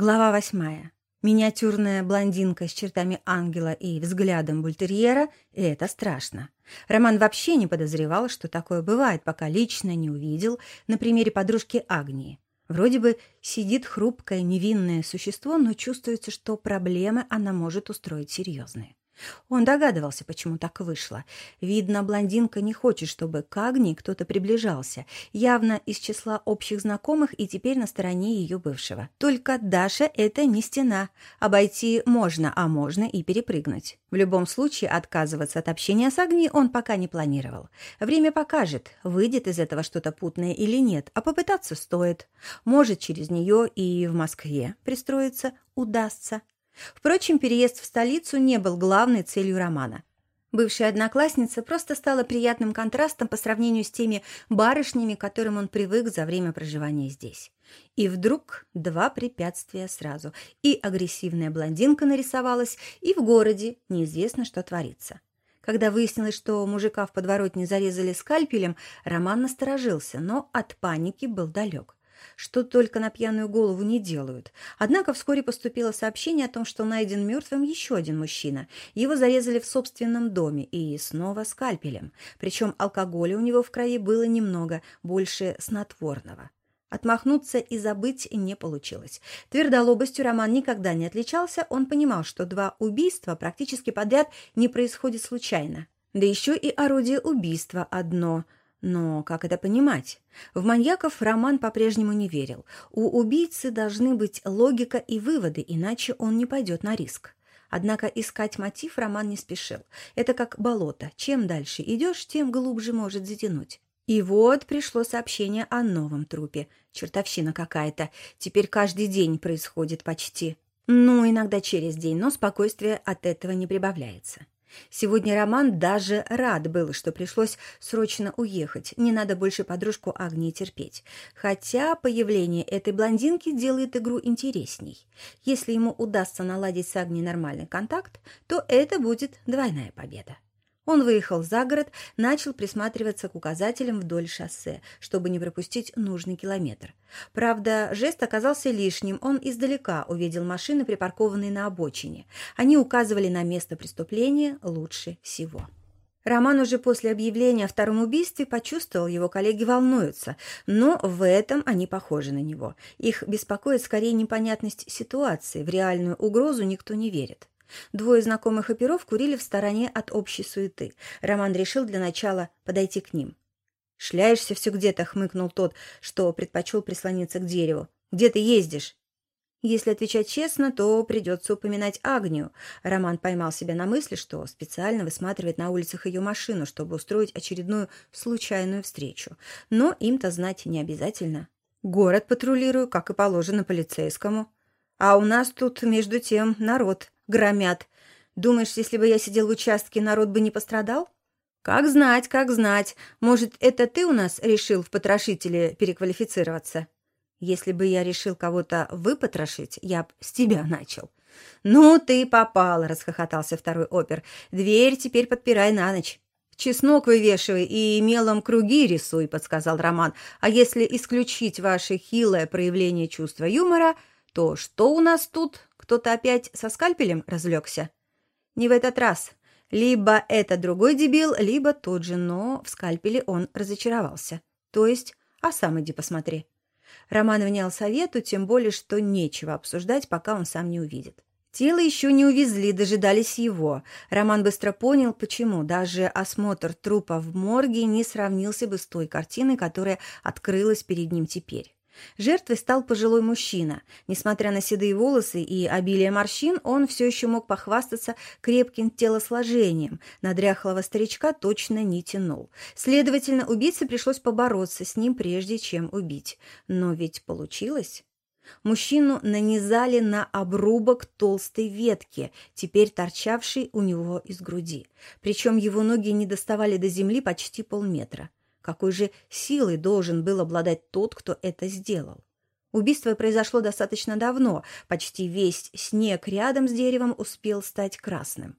Глава восьмая. Миниатюрная блондинка с чертами ангела и взглядом бультерьера — это страшно. Роман вообще не подозревал, что такое бывает, пока лично не увидел на примере подружки Агнии. Вроде бы сидит хрупкое невинное существо, но чувствуется, что проблемы она может устроить серьезные. Он догадывался, почему так вышло. Видно, блондинка не хочет, чтобы к Агнии кто-то приближался, явно из числа общих знакомых и теперь на стороне ее бывшего. Только Даша — это не стена. Обойти можно, а можно и перепрыгнуть. В любом случае, отказываться от общения с Агнией он пока не планировал. Время покажет, выйдет из этого что-то путное или нет, а попытаться стоит. Может, через нее и в Москве пристроиться удастся. Впрочем, переезд в столицу не был главной целью романа. Бывшая одноклассница просто стала приятным контрастом по сравнению с теми барышнями, к которым он привык за время проживания здесь. И вдруг два препятствия сразу. И агрессивная блондинка нарисовалась, и в городе неизвестно, что творится. Когда выяснилось, что мужика в подворотне зарезали скальпелем, Роман насторожился, но от паники был далек что только на пьяную голову не делают. Однако вскоре поступило сообщение о том, что найден мертвым еще один мужчина. Его зарезали в собственном доме и снова скальпелем. Причем алкоголя у него в крови было немного, больше снотворного. Отмахнуться и забыть не получилось. Твердолобостью Роман никогда не отличался, он понимал, что два убийства практически подряд не происходят случайно. Да еще и орудие убийства одно – но как это понимать? В маньяков Роман по-прежнему не верил. У убийцы должны быть логика и выводы, иначе он не пойдет на риск. Однако искать мотив Роман не спешил. Это как болото. Чем дальше идешь, тем глубже может затянуть. И вот пришло сообщение о новом трупе. Чертовщина какая-то. Теперь каждый день происходит почти. Ну, иногда через день, но спокойствие от этого не прибавляется. Сегодня Роман даже рад был, что пришлось срочно уехать. Не надо больше подружку Агнии терпеть. Хотя появление этой блондинки делает игру интересней. Если ему удастся наладить с Агнией нормальный контакт, то это будет двойная победа. Он выехал за город, начал присматриваться к указателям вдоль шоссе, чтобы не пропустить нужный километр. Правда, жест оказался лишним, он издалека увидел машины, припаркованные на обочине. Они указывали на место преступления лучше всего. Роман уже после объявления о втором убийстве почувствовал, его коллеги волнуются, но в этом они похожи на него. Их беспокоит скорее непонятность ситуации, в реальную угрозу никто не верит. Двое знакомых оперов курили в стороне от общей суеты. Роман решил для начала подойти к ним. «Шляешься все где-то», — хмыкнул тот, что предпочел прислониться к дереву. «Где ты ездишь?» Если отвечать честно, то придется упоминать Агнию. Роман поймал себя на мысли, что специально высматривает на улицах ее машину, чтобы устроить очередную случайную встречу. Но им-то знать не обязательно. Город патрулирую, как и положено полицейскому. А у нас тут, между тем, народ громят. Думаешь, если бы я сидел в участке, народ бы не пострадал? Как знать, как знать. Может, это ты у нас решил в потрошителе переквалифицироваться? Если бы я решил кого-то выпотрошить, я б с тебя начал. «Ну, ты попал!» — расхохотался второй опер. «Дверь теперь подпирай на ночь». «Чеснок вывешивай и мелом круги рисуй», — подсказал Роман. «А если исключить ваше хилое проявление чувства юмора, то что у нас тут? Кто-то опять со скальпелем разлегся? Не в этот раз. Либо это другой дебил, либо тот же, но в скальпеле он разочаровался. То есть, а сам иди посмотри. Роман внял совету, тем более, что нечего обсуждать, пока он сам не увидит. Тело еще не увезли, дожидались его. Роман быстро понял, почему. Даже осмотр трупа в морге не сравнился бы с той картиной, которая открылась перед ним теперь. Жертвой стал пожилой мужчина. Несмотря на седые волосы и обилие морщин, он все еще мог похвастаться крепким телосложением. На дряхлого старичка точно не тянул. Следовательно, убийце пришлось побороться с ним, прежде чем убить. Но ведь получилось. Мужчину нанизали на обрубок толстой ветки, теперь торчавшей у него из груди. Причем его ноги не доставали до земли почти полметра. Какой же силой должен был обладать тот, кто это сделал? Убийство произошло достаточно давно, почти весь снег рядом с деревом успел стать красным.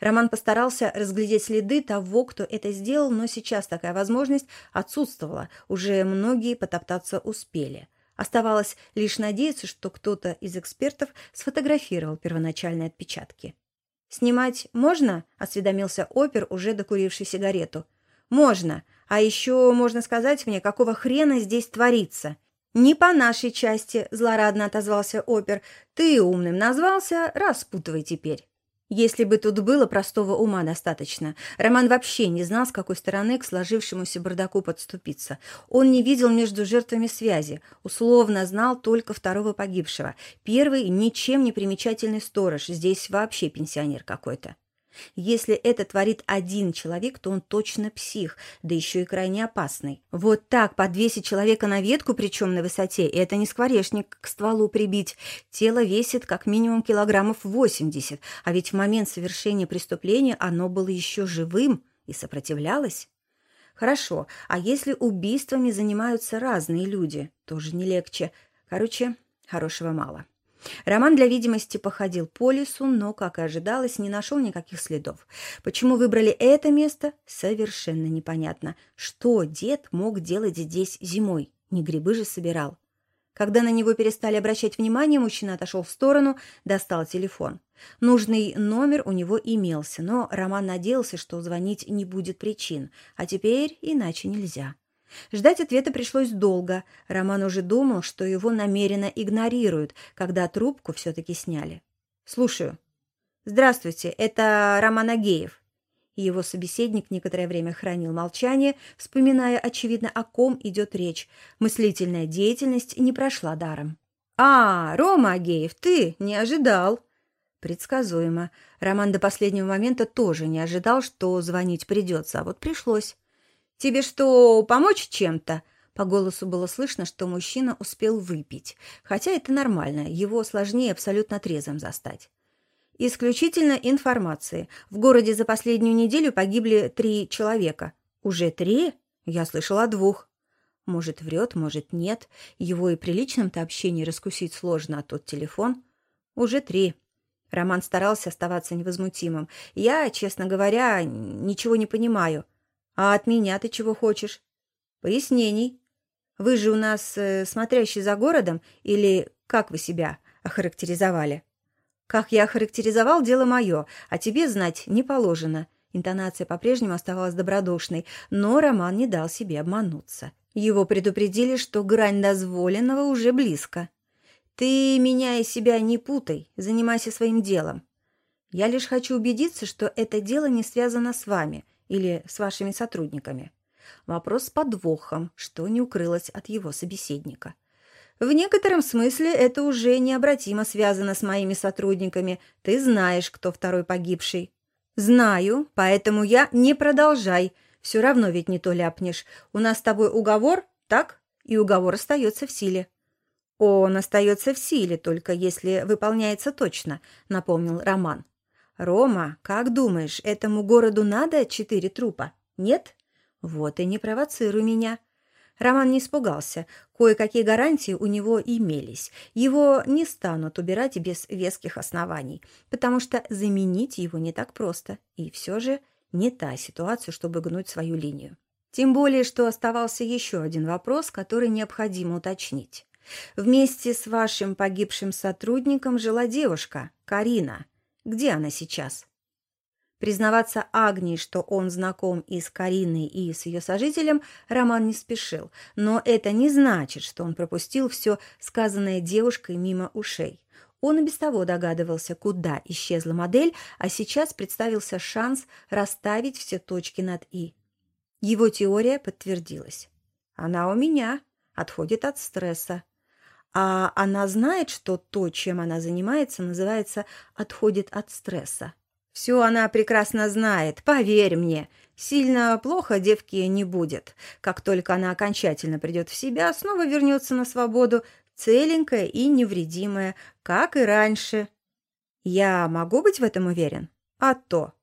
Роман постарался разглядеть следы того, кто это сделал, но сейчас такая возможность отсутствовала, уже многие потоптаться успели. Оставалось лишь надеяться, что кто-то из экспертов сфотографировал первоначальные отпечатки. «Снимать можно?» – осведомился опер, уже докуривший сигарету. «Можно. А еще можно сказать мне, какого хрена здесь творится?» «Не по нашей части», – злорадно отозвался опер. «Ты умным назвался, распутывай теперь». Если бы тут было простого ума достаточно. Роман вообще не знал, с какой стороны к сложившемуся бардаку подступиться. Он не видел между жертвами связи, условно знал только второго погибшего. Первый – ничем не примечательный сторож, здесь вообще пенсионер какой-то. Если это творит один человек, то он точно псих, да еще и крайне опасный. Вот так подвесить человека на ветку, причем на высоте, это не скворечник к стволу прибить. Тело весит как минимум килограммов 80, а ведь в момент совершения преступления оно было еще живым и сопротивлялось. Хорошо, а если убийствами занимаются разные люди, тоже не легче. Короче, хорошего мало. Роман для видимости походил по лесу, но, как и ожидалось, не нашел никаких следов. Почему выбрали это место, совершенно непонятно. Что дед мог делать здесь зимой? Не грибы же собирал. Когда на него перестали обращать внимание, мужчина отошел в сторону, достал телефон. Нужный номер у него имелся, но Роман надеялся, что звонить не будет причин, а теперь иначе нельзя. Ждать ответа пришлось долго. Роман уже думал, что его намеренно игнорируют, когда трубку все-таки сняли. «Слушаю». «Здравствуйте, это Роман Агеев». Его собеседник некоторое время хранил молчание, вспоминая, очевидно, о ком идет речь. Мыслительная деятельность не прошла даром. «А, Рома Агеев, ты не ожидал!» Предсказуемо. Роман до последнего момента тоже не ожидал, что звонить придется, а вот пришлось. «Тебе что, помочь чем-то?» По голосу было слышно, что мужчина успел выпить. Хотя это нормально, его сложнее абсолютно трезвым застать. Исключительно информации. В городе за последнюю неделю погибли три человека. Уже три? Я слышала о двух. Может, врет, может, нет. Его и при личном-то общении раскусить сложно, а тот телефон. Уже три. Роман старался оставаться невозмутимым. Я, честно говоря, ничего не понимаю. «А от меня ты чего хочешь?» «Пояснений. Вы же у нас э, смотрящий за городом, или как вы себя охарактеризовали?» «Как я охарактеризовал, дело мое, а тебе знать не положено». Интонация по-прежнему оставалась добродушной, но Роман не дал себе обмануться. Его предупредили, что грань дозволенного уже близко. «Ты меня и себя не путай, занимайся своим делом. Я лишь хочу убедиться, что это дело не связано с вами или с вашими сотрудниками. Вопрос с подвохом, что не укрылось от его собеседника. В некотором смысле это уже необратимо связано с моими сотрудниками. Ты знаешь, кто второй погибший. Знаю, поэтому я не продолжай. Все равно ведь не то ляпнешь. У нас с тобой уговор, так? И уговор остается в силе. Он остается в силе, только если выполняется точно, напомнил Роман. «Рома, как думаешь, этому городу надо четыре трупа? Нет? Вот и не провоцируй меня». Роман не испугался. Кое-какие гарантии у него имелись. Его не станут убирать без веских оснований, потому что заменить его не так просто. И все же не та ситуация, чтобы гнуть свою линию. Тем более, что оставался еще один вопрос, который необходимо уточнить. Вместе с вашим погибшим сотрудником жила девушка, Карина – где она сейчас? Признаваться Агнии, что он знаком и с Кариной, и с ее сожителем, Роман не спешил, но это не значит, что он пропустил все сказанное девушкой мимо ушей. Он и без того догадывался, куда исчезла модель, а сейчас представился шанс расставить все точки над «и». Его теория подтвердилась. «Она у меня, отходит от стресса. А она знает, что то, чем она занимается, называется «отходит от стресса». Все она прекрасно знает, поверь мне. Сильно плохо девки не будет. Как только она окончательно придет в себя, снова вернется на свободу, целенькая и невредимая, как и раньше. Я могу быть в этом уверен? А то.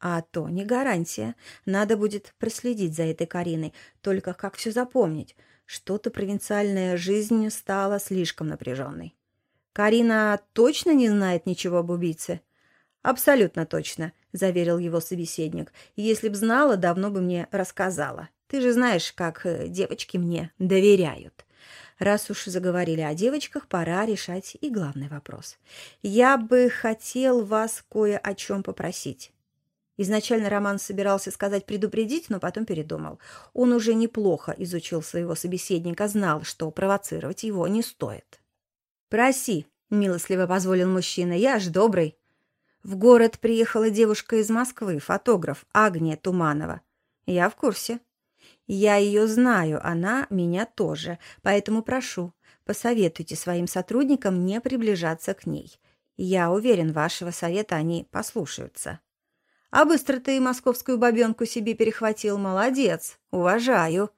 А то не гарантия. Надо будет проследить за этой Кариной. Только как все запомнить? Что-то провинциальная жизнь стала слишком напряженной. «Карина точно не знает ничего об убийце?» «Абсолютно точно», — заверил его собеседник. «Если б знала, давно бы мне рассказала. Ты же знаешь, как э, девочки мне доверяют». Раз уж заговорили о девочках, пора решать и главный вопрос. Я бы хотел вас кое о чем попросить. Изначально Роман собирался сказать «предупредить», но потом передумал. Он уже неплохо изучил своего собеседника, знал, что провоцировать его не стоит. «Проси», — милостливо позволил мужчина, — «я ж добрый». В город приехала девушка из Москвы, фотограф Агния Туманова. Я в курсе. Я ее знаю, она меня тоже, поэтому прошу, посоветуйте своим сотрудникам не приближаться к ней. Я уверен, вашего совета они послушаются. А быстро ты московскую бабенку себе перехватил. Молодец. Уважаю.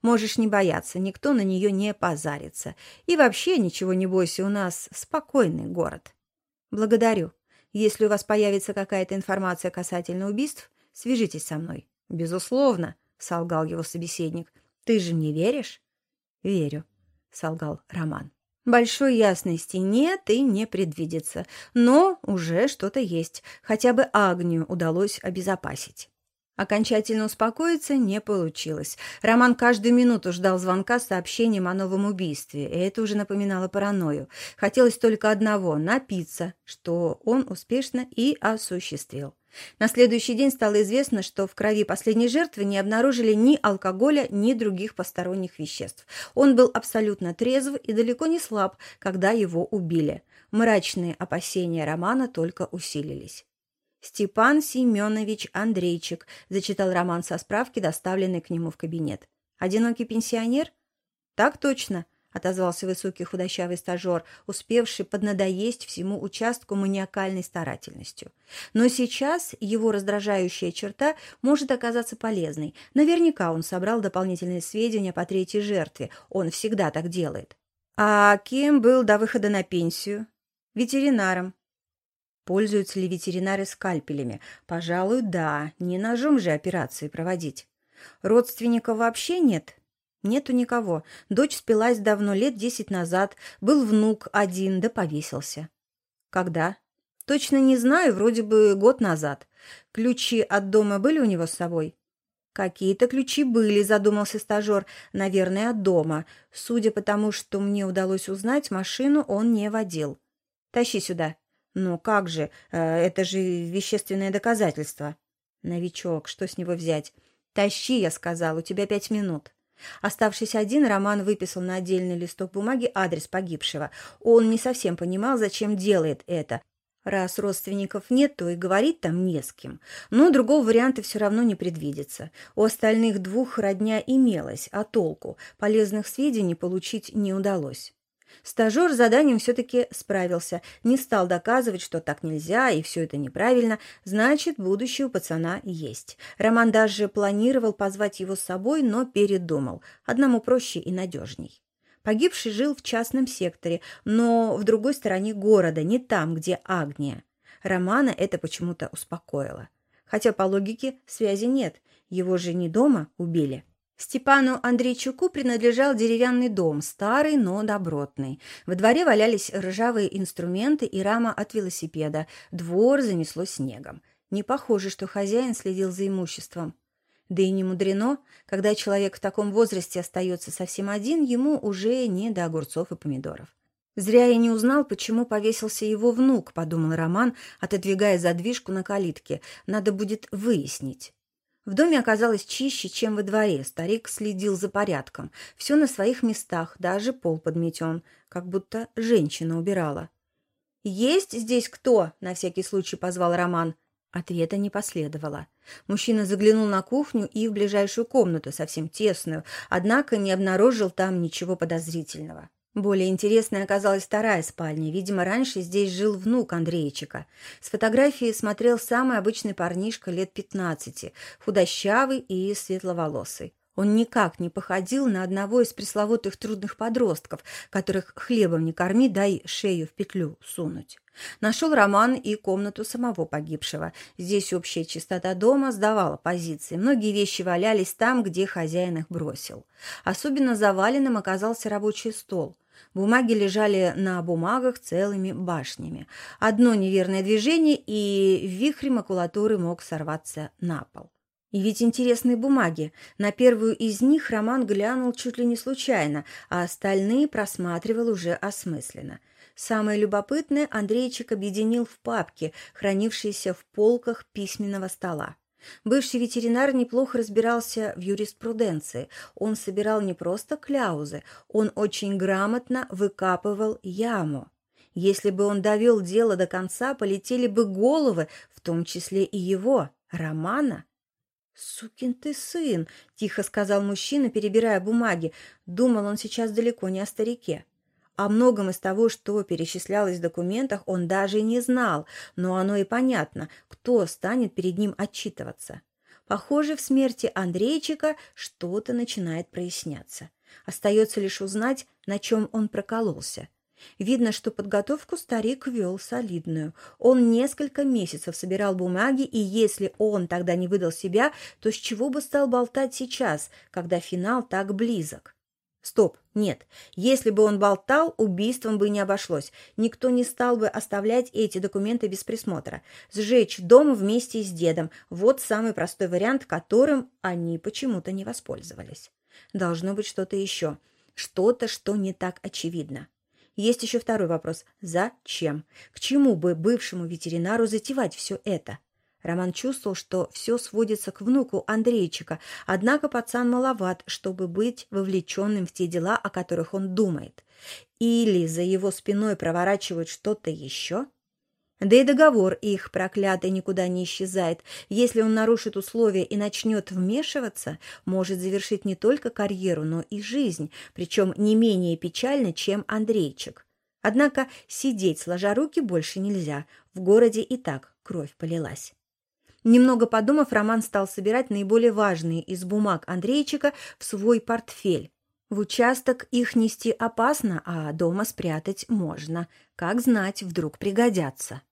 Можешь не бояться, никто на нее не позарится. И вообще ничего не бойся, у нас спокойный город. Благодарю. Если у вас появится какая-то информация касательно убийств, свяжитесь со мной. Безусловно, солгал его собеседник. Ты же мне веришь? Верю, солгал Роман. Большой ясности нет и не предвидится, но уже что-то есть. Хотя бы Агнию удалось обезопасить. Окончательно успокоиться не получилось. Роман каждую минуту ждал звонка с сообщением о новом убийстве, и это уже напоминало паранойю. Хотелось только одного – напиться, что он успешно и осуществил. На следующий день стало известно, что в крови последней жертвы не обнаружили ни алкоголя, ни других посторонних веществ. Он был абсолютно трезв и далеко не слаб, когда его убили. Мрачные опасения Романа только усилились. «Степан Семенович Андрейчик», – зачитал Роман со справки, доставленной к нему в кабинет. «Одинокий пенсионер?» «Так точно», — отозвался высокий худощавый стажер, успевший поднадоесть всему участку маниакальной старательностью. Но сейчас его раздражающая черта может оказаться полезной. Наверняка он собрал дополнительные сведения по третьей жертве. Он всегда так делает. А кем был до выхода на пенсию? Ветеринаром. Пользуются ли ветеринары скальпелями? Пожалуй, да. Не ножом же операции проводить. Родственников вообще нет? Нету никого. Дочь спилась давно, лет десять назад. Был внук один, да повесился. Когда? Точно не знаю, вроде бы год назад. Ключи от дома были у него с собой? Какие-то ключи были, задумался стажер. Наверное, от дома. Судя по тому, что мне удалось узнать, машину он не водил. Тащи сюда. Ну как же, э, это же вещественное доказательство. Новичок, что с него взять? Тащи, я сказал, у тебя пять минут. Оставшись один, Роман выписал на отдельный листок бумаги адрес погибшего. Он не совсем понимал, зачем делает это. Раз родственников нет, то и говорить там не с кем. Но другого варианта все равно не предвидится. У остальных двух родня имелась, а толку полезных сведений получить не удалось. Стажер с заданием все-таки справился, не стал доказывать, что так нельзя и все это неправильно, значит, будущее у пацана есть. Роман даже планировал позвать его с собой, но передумал. Одному проще и надежней. Погибший жил в частном секторе, но в другой стороне города, не там, где Агния. Романа это почему-то успокоило. Хотя по логике связи нет, его же не дома убили. Степану Андрейчуку принадлежал деревянный дом, старый, но добротный. Во дворе валялись ржавые инструменты и рама от велосипеда. Двор занесло снегом. Не похоже, что хозяин следил за имуществом. Да и не мудрено, когда человек в таком возрасте остается совсем один, ему уже не до огурцов и помидоров. «Зря я не узнал, почему повесился его внук», — подумал Роман, отодвигая задвижку на калитке. «Надо будет выяснить». В доме оказалось чище, чем во дворе. Старик следил за порядком. Все на своих местах, даже пол подметен, как будто женщина убирала. «Есть здесь кто?» — на всякий случай позвал Роман. Ответа не последовало. Мужчина заглянул на кухню и в ближайшую комнату, совсем тесную, однако не обнаружил там ничего подозрительного. Более интересной оказалась вторая спальня. Видимо, раньше здесь жил внук Андреечика. С фотографии смотрел самый обычный парнишка лет пятнадцати, худощавый и светловолосый. Он никак не походил на одного из пресловутых трудных подростков, которых хлебом не корми, дай шею в петлю сунуть. Нашел Роман и комнату самого погибшего. Здесь общая чистота дома сдавала позиции. Многие вещи валялись там, где хозяин их бросил. Особенно заваленным оказался рабочий стол. Бумаги лежали на бумагах целыми башнями. Одно неверное движение, и вихрь макулатуры мог сорваться на пол. И ведь интересные бумаги. На первую из них Роман глянул чуть ли не случайно, а остальные просматривал уже осмысленно. Самое любопытное Андрейчик объединил в папке, хранившиеся в полках письменного стола. Бывший ветеринар неплохо разбирался в юриспруденции. Он собирал не просто кляузы, он очень грамотно выкапывал яму. Если бы он довел дело до конца, полетели бы головы, в том числе и его, Романа. «Сукин ты сын!» — тихо сказал мужчина, перебирая бумаги. Думал он сейчас далеко не о старике. О многом из того, что перечислялось в документах, он даже не знал, но оно и понятно, кто станет перед ним отчитываться. Похоже, в смерти Андрейчика что-то начинает проясняться. Остается лишь узнать, на чем он прокололся. Видно, что подготовку старик вел солидную. Он несколько месяцев собирал бумаги, и если он тогда не выдал себя, то с чего бы стал болтать сейчас, когда финал так близок? Стоп, нет. Если бы он болтал, убийством бы не обошлось. Никто не стал бы оставлять эти документы без присмотра. Сжечь дом вместе с дедом. Вот самый простой вариант, которым они почему-то не воспользовались. Должно быть что-то еще. Что-то, что не так очевидно. Есть еще второй вопрос. Зачем? К чему бы бывшему ветеринару затевать все это? Роман чувствовал, что все сводится к внуку Андрейчика, однако пацан маловат, чтобы быть вовлеченным в те дела, о которых он думает. Или за его спиной проворачивают что-то еще? Да и договор их, проклятый, никуда не исчезает. Если он нарушит условия и начнет вмешиваться, может завершить не только карьеру, но и жизнь, причем не менее печально, чем Андрейчик. Однако сидеть сложа руки больше нельзя. В городе и так кровь полилась. Немного подумав, Роман стал собирать наиболее важные из бумаг Андрейчика в свой портфель. В участок их нести опасно, а дома спрятать можно. Как знать, вдруг пригодятся.